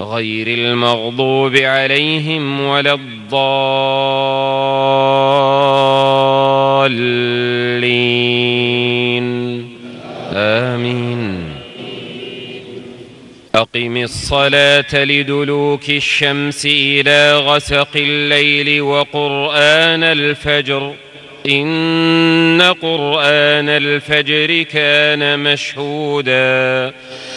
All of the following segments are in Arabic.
غير المغضوب عليهم ولا الضالين. آمين. أقم الصلاة لدلوك الشمس إلى غسق الليل وقرآن الفجر. إن قرآن الفجر كان مشهوداً.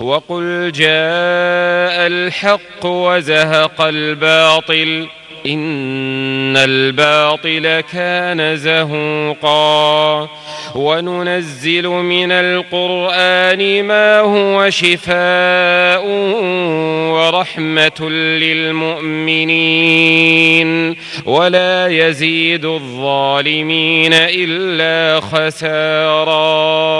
وقل جاء الحق وزهق الباطل إن الباطل كان زهوقا. وننزل من القرآن ما هو شفاء ورحمة للمؤمنين. ولا يزيد الظالمين إلا خساراً.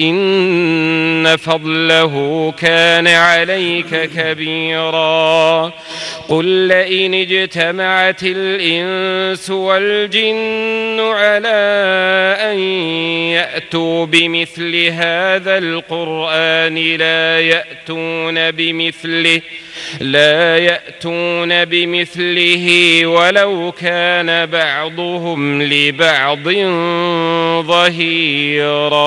إن فضله كان عليك كبيرا. قل لئن اجتمعت الإنس والجن على أن يأتوا بمثل هذا القرآن لا يأتون بمثله لا يأتون بمثله ولو كان بعضهم لبعض ظهيرا.